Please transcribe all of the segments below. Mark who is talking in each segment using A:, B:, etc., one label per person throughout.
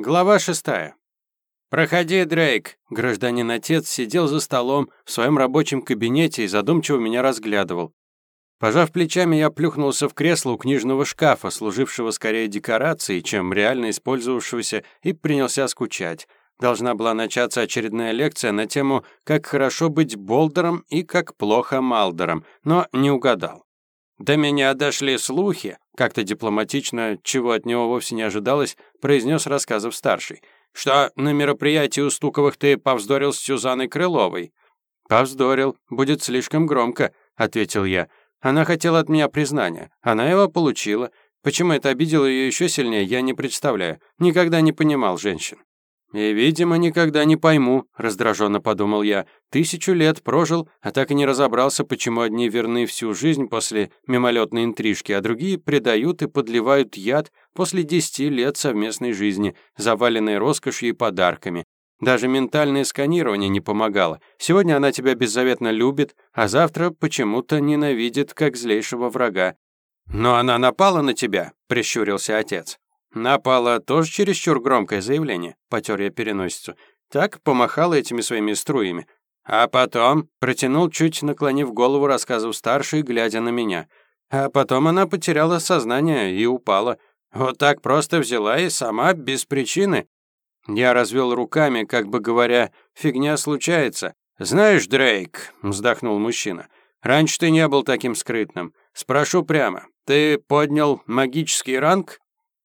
A: Глава шестая. «Проходи, Дрейк!» Гражданин-отец сидел за столом в своем рабочем кабинете и задумчиво меня разглядывал. Пожав плечами, я плюхнулся в кресло у книжного шкафа, служившего скорее декорацией, чем реально использовавшегося, и принялся скучать. Должна была начаться очередная лекция на тему «Как хорошо быть Болдером и как плохо Малдером», но не угадал. До меня дошли слухи, как-то дипломатично, чего от него вовсе не ожидалось, произнес рассказов старший, что на мероприятии у Стуковых ты повздорил с Сюзанной Крыловой. Повздорил, будет слишком громко, ответил я. Она хотела от меня признания, она его получила. Почему это обидело ее еще сильнее, я не представляю. Никогда не понимал женщин. «И, видимо, никогда не пойму», — раздраженно подумал я. «Тысячу лет прожил, а так и не разобрался, почему одни верны всю жизнь после мимолетной интрижки, а другие предают и подливают яд после десяти лет совместной жизни, заваленной роскошью и подарками. Даже ментальное сканирование не помогало. Сегодня она тебя беззаветно любит, а завтра почему-то ненавидит, как злейшего врага. «Но она напала на тебя», — прищурился отец. Напала тоже чересчур громкое заявление, потер я переносицу. Так помахала этими своими струями. А потом протянул, чуть наклонив голову, рассказывал старший, глядя на меня. А потом она потеряла сознание и упала. Вот так просто взяла и сама, без причины. Я развел руками, как бы говоря, фигня случается. «Знаешь, Дрейк», — вздохнул мужчина, — «раньше ты не был таким скрытным. Спрошу прямо, ты поднял магический ранг?»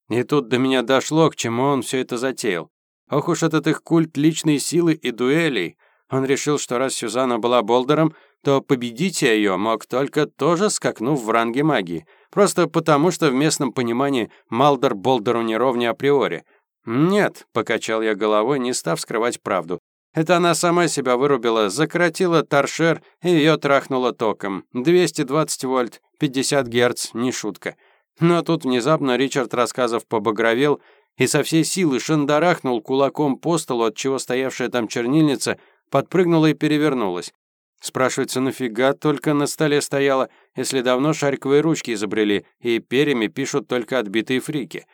A: И тут до меня дошло, к чему он все это затеял. Ох уж этот их культ личной силы и дуэлей. Он решил, что раз Сюзанна была Болдером, то победить ее мог только тоже скакнув в ранге магии. Просто потому, что в местном понимании Малдер Болдеру не ровня априори. «Нет», — покачал я головой, не став скрывать правду. Это она сама себя вырубила, закоротила торшер и ее трахнула током. 220 вольт, 50 герц, не шутка. Но тут внезапно Ричард рассказов побагровел и со всей силы шандарахнул кулаком по столу, от чего стоявшая там чернильница подпрыгнула и перевернулась. Спрашивается, нафига только на столе стояла, если давно шариковые ручки изобрели, и перьями пишут только отбитые фрики.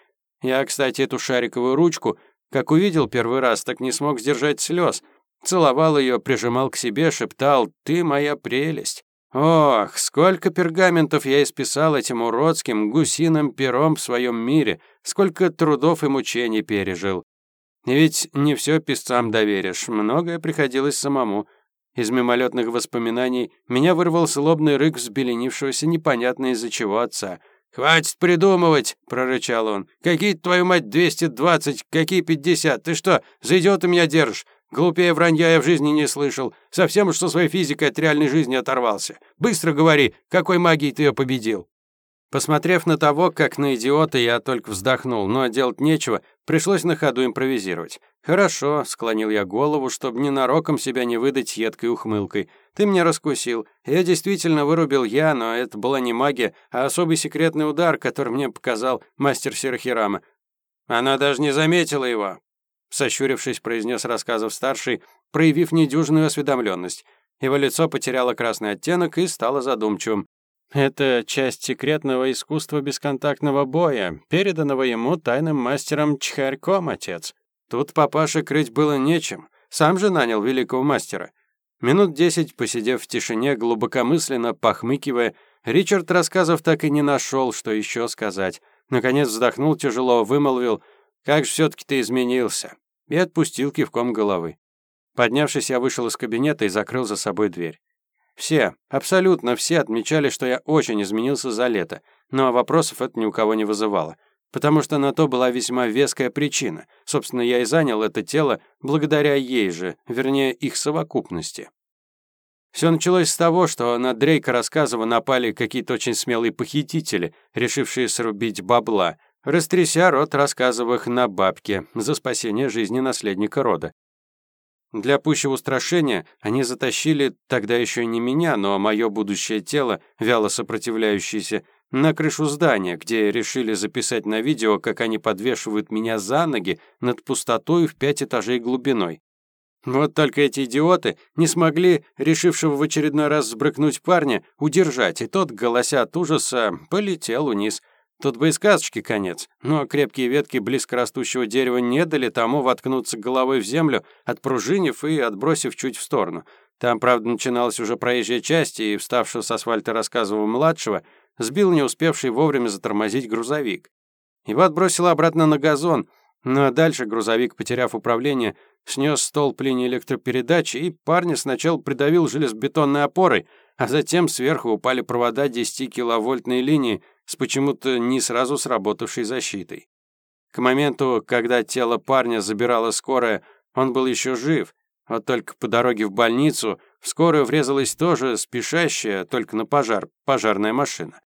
A: Я, кстати, эту шариковую ручку, как увидел первый раз, так не смог сдержать слез. Целовал ее, прижимал к себе, шептал «Ты моя прелесть». Ох, сколько пергаментов я исписал этим уродским гусиным пером в своем мире, сколько трудов и мучений пережил. Ведь не все писцам доверишь, многое приходилось самому. Из мимолетных воспоминаний меня вырвал злобный рык взбеленившегося непонятно из-за чего отца. «Хватит придумывать!» — прорычал он. «Какие, твою мать, 220, какие 50? Ты что, за идиота меня держишь? Глупее вранья я в жизни не слышал. Совсем уж со своей физикой от реальной жизни оторвался. Быстро говори, какой магией ты ее победил?» Посмотрев на того, как на идиота, я только вздохнул, но делать нечего, пришлось на ходу импровизировать. «Хорошо», — склонил я голову, чтобы ненароком себя не выдать едкой ухмылкой. «Ты меня раскусил. Я действительно вырубил я, но это была не магия, а особый секретный удар, который мне показал мастер Серахирама. Она даже не заметила его сощурившись, произнес рассказов старший, проявив недюжинную осведомленность. Его лицо потеряло красный оттенок и стало задумчивым. Это часть секретного искусства бесконтактного боя, переданного ему тайным мастером Чхарьком, отец. Тут папаше крыть было нечем, сам же нанял великого мастера. Минут десять, посидев в тишине, глубокомысленно похмыкивая, Ричард рассказов так и не нашел, что еще сказать. Наконец вздохнул тяжело, вымолвил «Как же все-таки ты изменился?» и отпустил кивком головы. Поднявшись, я вышел из кабинета и закрыл за собой дверь. Все, абсолютно все отмечали, что я очень изменился за лето, но вопросов это ни у кого не вызывало, потому что на то была весьма веская причина. Собственно, я и занял это тело благодаря ей же, вернее, их совокупности. Все началось с того, что на Дрейка рассказова напали какие-то очень смелые похитители, решившие срубить бабла — растряся рот рассказывах на бабке за спасение жизни наследника рода. Для пущего устрашения они затащили тогда еще не меня, но мое будущее тело, вяло сопротивляющееся, на крышу здания, где решили записать на видео, как они подвешивают меня за ноги над пустотой в пять этажей глубиной. Вот только эти идиоты не смогли, решившего в очередной раз сбрыкнуть парня, удержать, и тот, голося от ужаса, полетел вниз. Тут бы и сказочки конец, но крепкие ветки близко растущего дерева не дали тому воткнуться головой в землю, отпружинив и отбросив чуть в сторону. Там, правда, начиналась уже проезжая часть, и вставшего с асфальта рассказывал младшего, сбил не успевший вовремя затормозить грузовик. Его отбросило обратно на газон, ну а дальше грузовик, потеряв управление, снес столб линии электропередачи, и парня сначала придавил железобетонной опорой, а затем сверху упали провода 10-киловольтной линии, с почему-то не сразу сработавшей защитой. К моменту, когда тело парня забирала скорая, он был еще жив, вот только по дороге в больницу в скорую врезалась тоже спешащая, только на пожар, пожарная машина.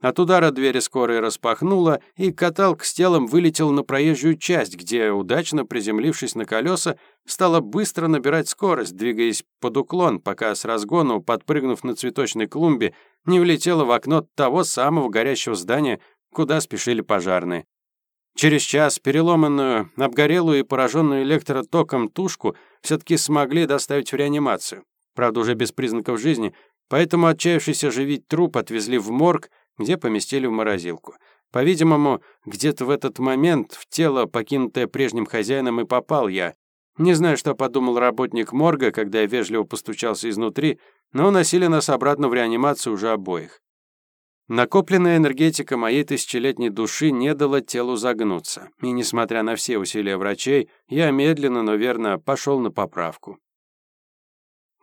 A: От удара двери скорой распахнула, и каталка с телом вылетел на проезжую часть, где, удачно приземлившись на колеса, стала быстро набирать скорость, двигаясь под уклон, пока с разгону, подпрыгнув на цветочной клумбе, не влетела в окно того самого горящего здания, куда спешили пожарные. Через час переломанную, обгорелую и пораженную электротоком тушку все-таки смогли доставить в реанимацию. Правда, уже без признаков жизни, поэтому отчаявшийся оживить труп отвезли в морг, где поместили в морозилку. По-видимому, где-то в этот момент в тело, покинутое прежним хозяином, и попал я. Не знаю, что подумал работник морга, когда я вежливо постучался изнутри, но уносили нас обратно в реанимацию уже обоих. Накопленная энергетика моей тысячелетней души не дала телу загнуться, и, несмотря на все усилия врачей, я медленно, но верно пошел на поправку.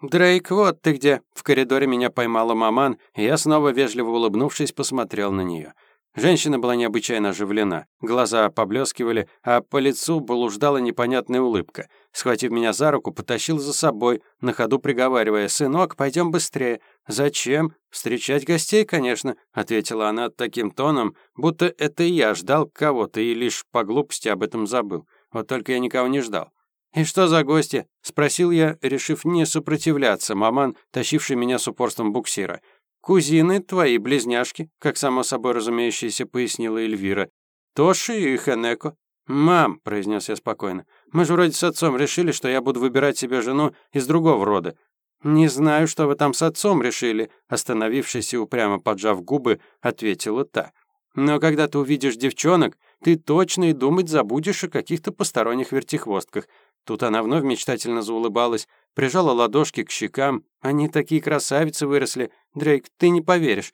A: «Дрейк, вот ты где!» В коридоре меня поймала маман, и я снова, вежливо улыбнувшись, посмотрел на нее. Женщина была необычайно оживлена. Глаза поблескивали, а по лицу блуждала непонятная улыбка. Схватив меня за руку, потащил за собой, на ходу приговаривая, «Сынок, пойдем быстрее». «Зачем? Встречать гостей, конечно», — ответила она таким тоном, будто это я ждал кого-то и лишь по глупости об этом забыл. Вот только я никого не ждал. «И что за гости?» — спросил я, решив не сопротивляться, маман, тащивший меня с упорством буксира. «Кузины твои, близняшки», как само собой разумеющееся пояснила Эльвира. «Тоши и Хенеко». «Мам», — произнес я спокойно, «мы же вроде с отцом решили, что я буду выбирать себе жену из другого рода». «Не знаю, что вы там с отцом решили», остановившись и упрямо поджав губы, ответила та. «Но когда ты увидишь девчонок, ты точно и думать забудешь о каких-то посторонних вертихвостках. Тут она вновь мечтательно заулыбалась, прижала ладошки к щекам. Они такие красавицы выросли. Дрейк, ты не поверишь.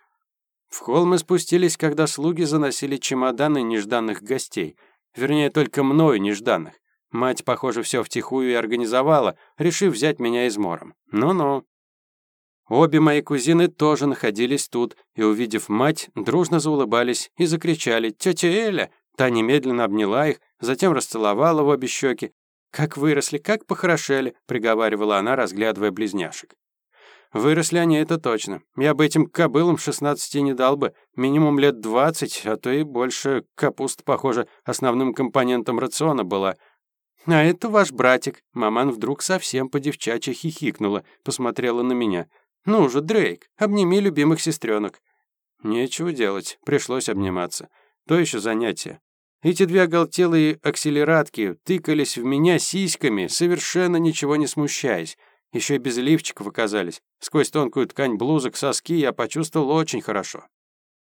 A: В холл мы спустились, когда слуги заносили чемоданы нежданных гостей. Вернее, только мною нежданных. Мать, похоже, все втихую и организовала, решив взять меня измором. Ну-ну. Обе мои кузины тоже находились тут, и, увидев мать, дружно заулыбались и закричали «Тетя Эля!». Та немедленно обняла их, затем расцеловала в обе щеки, «Как выросли, как похорошели», — приговаривала она, разглядывая близняшек. «Выросли они, это точно. Я бы этим кобылам шестнадцати не дал бы. Минимум лет двадцать, а то и больше. Капуста, похоже, основным компонентом рациона была». «А это ваш братик». Маман вдруг совсем по-девчачьи хихикнула, посмотрела на меня. «Ну же, Дрейк, обними любимых сестренок». Нечего делать, пришлось обниматься. То еще занятие. Эти две оголтелые акселератки тыкались в меня сиськами, совершенно ничего не смущаясь. Еще и без лифчиков оказались. Сквозь тонкую ткань блузок соски я почувствовал очень хорошо.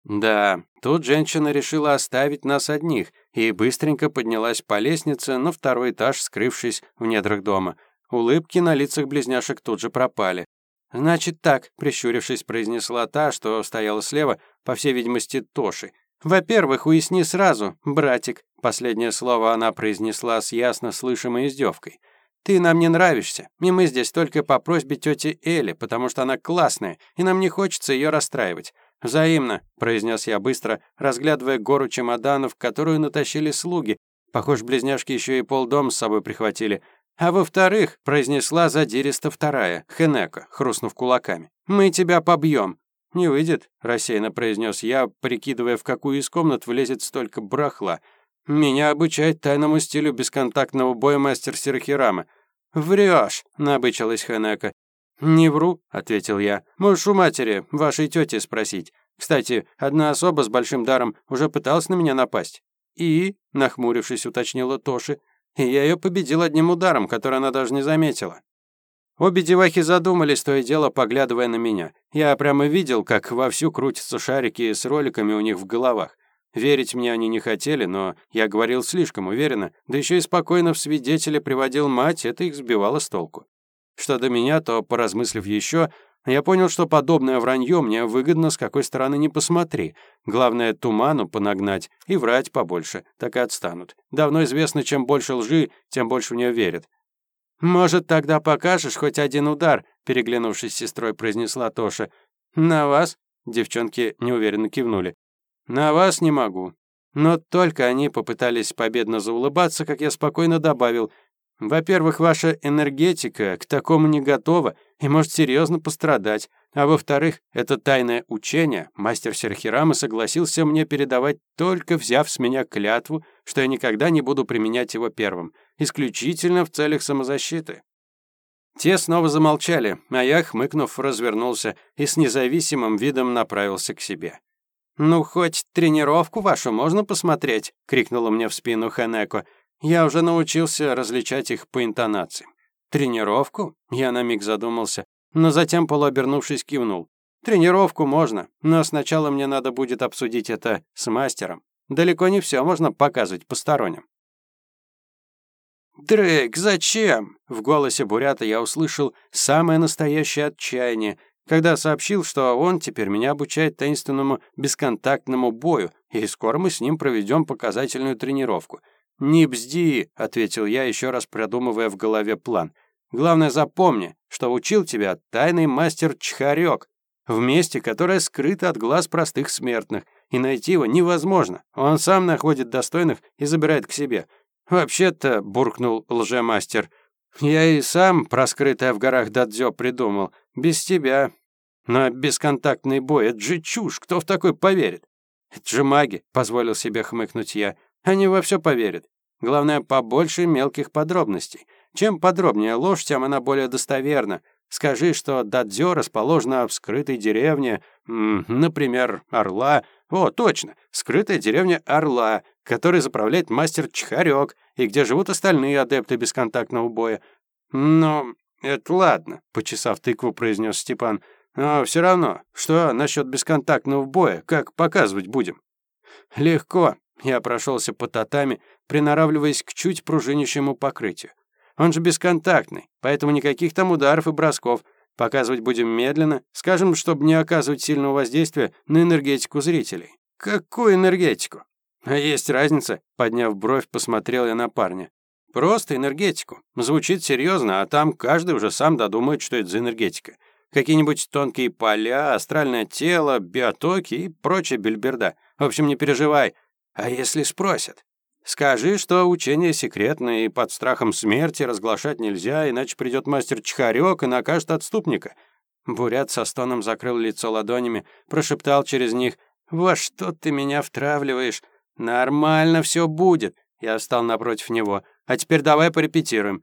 A: Да, тут женщина решила оставить нас одних и быстренько поднялась по лестнице на второй этаж, скрывшись в недрах дома. Улыбки на лицах близняшек тут же пропали. «Значит так», — прищурившись, произнесла та, что стояла слева, по всей видимости, Тоши. «Во-первых, уясни сразу, братик», последнее слово она произнесла с ясно слышимой издевкой. «Ты нам не нравишься, и мы здесь только по просьбе тети Эли, потому что она классная, и нам не хочется ее расстраивать. «Взаимно», — произнес я быстро, разглядывая гору чемоданов, которую натащили слуги. Похоже, близняшки еще и полдом с собой прихватили. «А во-вторых», — произнесла задиристо вторая, Хенека, хрустнув кулаками, «мы тебя побьем. «Не выйдет», — рассеянно произнес я, прикидывая, в какую из комнат влезет столько брахла. «Меня обучает тайному стилю бесконтактного боя мастер Сирахирама». «Врешь», — набычилась Ханека. «Не вру», — ответил я. «Можешь у матери, вашей тети, спросить. Кстати, одна особа с большим даром уже пыталась на меня напасть». «И?» — нахмурившись, уточнила Тоши. «И я ее победил одним ударом, который она даже не заметила». Обе девахи задумались, то и дело поглядывая на меня. Я прямо видел, как вовсю крутятся шарики с роликами у них в головах. Верить мне они не хотели, но я говорил слишком уверенно, да еще и спокойно в свидетеля приводил мать, это их сбивало с толку. Что до меня, то, поразмыслив еще, я понял, что подобное вранье мне выгодно с какой стороны не посмотри. Главное, туману понагнать и врать побольше, так и отстанут. Давно известно, чем больше лжи, тем больше в нее верят. «Может, тогда покажешь хоть один удар?» переглянувшись с сестрой, произнесла Тоша. «На вас?» Девчонки неуверенно кивнули. «На вас не могу». Но только они попытались победно заулыбаться, как я спокойно добавил, во-первых, ваша энергетика к такому не готова и может серьезно пострадать. А во-вторых, это тайное учение мастер Серхирама согласился мне передавать, только взяв с меня клятву, что я никогда не буду применять его первым, исключительно в целях самозащиты. Те снова замолчали, а я, хмыкнув, развернулся и с независимым видом направился к себе. «Ну, хоть тренировку вашу можно посмотреть?» — крикнула мне в спину Ханеко. Я уже научился различать их по интонации. Тренировку? Я на миг задумался, но затем, полуобернувшись, кивнул. Тренировку можно, но сначала мне надо будет обсудить это с мастером. Далеко не все можно показывать посторонним. «Дрейк, зачем?» В голосе Бурята я услышал самое настоящее отчаяние, когда сообщил, что он теперь меня обучает таинственному бесконтактному бою, и скоро мы с ним проведем показательную тренировку — «Не бзди», — ответил я, еще раз продумывая в голове план. «Главное запомни, что учил тебя тайный мастер Чхарек, в месте, которое скрыто от глаз простых смертных, и найти его невозможно. Он сам находит достойных и забирает к себе. Вообще-то, буркнул лжемастер, я и сам про скрытое в горах дадзё придумал, без тебя. Но бесконтактный бой — это же чушь, кто в такой поверит? Это же маги, позволил себе хмыкнуть я. Они во все поверят. Главное, побольше мелких подробностей. Чем подробнее ложь, тем она более достоверна. Скажи, что Дадзё расположена в скрытой деревне, например, Орла. О, точно, скрытая деревня Орла, которой заправляет мастер Чхарёк, и где живут остальные адепты бесконтактного боя. Но это ладно, почесав тыкву, произнес Степан. Но все равно, что насчет бесконтактного боя, как показывать будем? Легко, я прошелся по татами, приноравливаясь к чуть пружинящему покрытию. Он же бесконтактный, поэтому никаких там ударов и бросков. Показывать будем медленно, скажем, чтобы не оказывать сильного воздействия на энергетику зрителей. Какую энергетику? А есть разница, подняв бровь, посмотрел я на парня. Просто энергетику. Звучит серьезно, а там каждый уже сам додумает, что это за энергетика. Какие-нибудь тонкие поля, астральное тело, биотоки и прочая бельберда. В общем, не переживай, а если спросят? Скажи, что учение секретное и под страхом смерти разглашать нельзя, иначе придет мастер Чхарек и накажет отступника. Бурят со стоном закрыл лицо ладонями, прошептал через них «Во что ты меня втравливаешь? Нормально все будет!» Я встал напротив него. «А теперь давай порепетируем».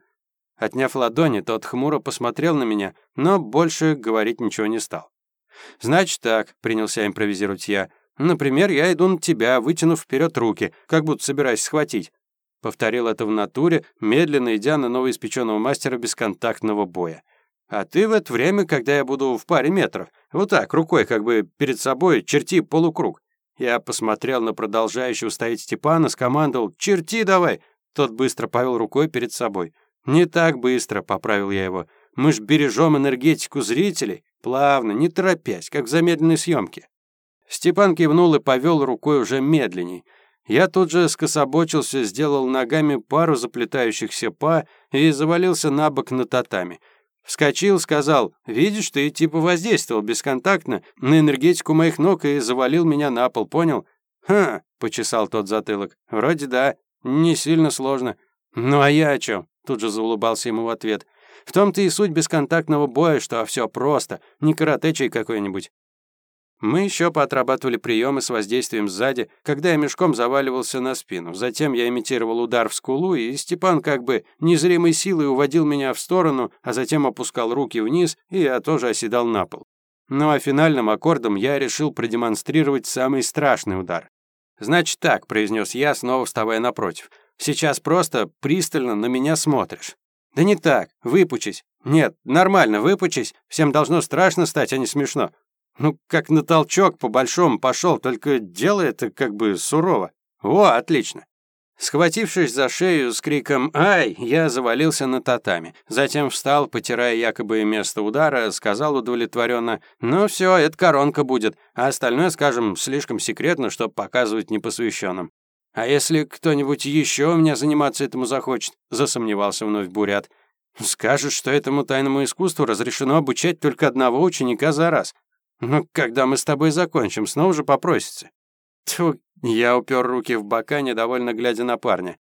A: Отняв ладони, тот хмуро посмотрел на меня, но больше говорить ничего не стал. «Значит так», — принялся импровизировать я, — Например, я иду на тебя, вытянув вперед руки, как будто собираюсь схватить. Повторил это в натуре, медленно идя на новоиспеченного мастера бесконтактного боя. А ты в это время, когда я буду в паре метров, вот так, рукой как бы перед собой, черти полукруг. Я посмотрел на продолжающего стоять Степана, скомандовал «Черти давай!» Тот быстро повел рукой перед собой. «Не так быстро», — поправил я его. «Мы ж бережем энергетику зрителей, плавно, не торопясь, как в замедленной съемке». Степан кивнул и повел рукой уже медленней. Я тут же скособочился, сделал ногами пару заплетающихся па и завалился на бок на татами. Вскочил, сказал, «Видишь, ты типа воздействовал бесконтактно на энергетику моих ног и завалил меня на пол, понял?» «Ха!» — почесал тот затылок. «Вроде да, не сильно сложно». «Ну а я о чем?» — тут же заулыбался ему в ответ. «В том-то и суть бесконтактного боя, что все просто, не каратечей какой-нибудь. Мы еще поотрабатывали приемы с воздействием сзади, когда я мешком заваливался на спину. Затем я имитировал удар в скулу, и Степан как бы незримой силой уводил меня в сторону, а затем опускал руки вниз, и я тоже оседал на пол. Ну а финальным аккордом я решил продемонстрировать самый страшный удар. «Значит так», — произнес я, снова вставая напротив. «Сейчас просто пристально на меня смотришь». «Да не так, выпучись». «Нет, нормально, выпучись. Всем должно страшно стать, а не смешно. Ну, как на толчок по-большому пошел, только дело это как бы сурово. О, отлично. Схватившись за шею с криком «Ай!», я завалился на татами. Затем встал, потирая якобы место удара, сказал удовлетворенно «Ну все, это коронка будет, а остальное, скажем, слишком секретно, чтобы показывать непосвященным». «А если кто-нибудь еще у меня заниматься этому захочет?» — засомневался вновь Бурят. «Скажешь, что этому тайному искусству разрешено обучать только одного ученика за раз. Ну, когда мы с тобой закончим, снова же попросится». Тьфу, я упер руки в бока, недовольно глядя на парня.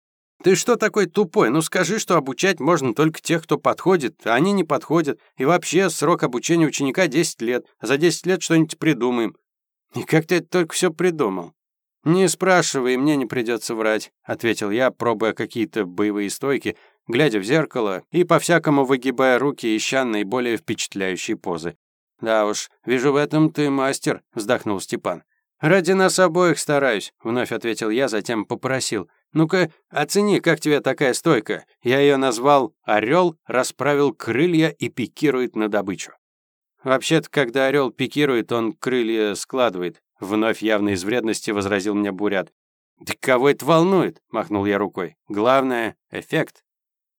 A: «Ты что такой тупой? Ну скажи, что обучать можно только тех, кто подходит, а они не подходят. И вообще, срок обучения ученика 10 лет. За 10 лет что-нибудь придумаем». «И как ты это только все придумал?» «Не спрашивай, мне не придется врать», — ответил я, пробуя какие-то боевые стойки, глядя в зеркало и по-всякому выгибая руки, ища наиболее впечатляющие позы. «Да уж, вижу в этом ты мастер», — вздохнул Степан. «Ради нас обоих стараюсь», — вновь ответил я, затем попросил. «Ну-ка, оцени, как тебе такая стойка. Я ее назвал «Орел», расправил крылья и пикирует на добычу». Вообще-то, когда орел пикирует, он крылья складывает. Вновь явно из вредности возразил мне Бурят. «Да кого это волнует?» — махнул я рукой. «Главное — эффект».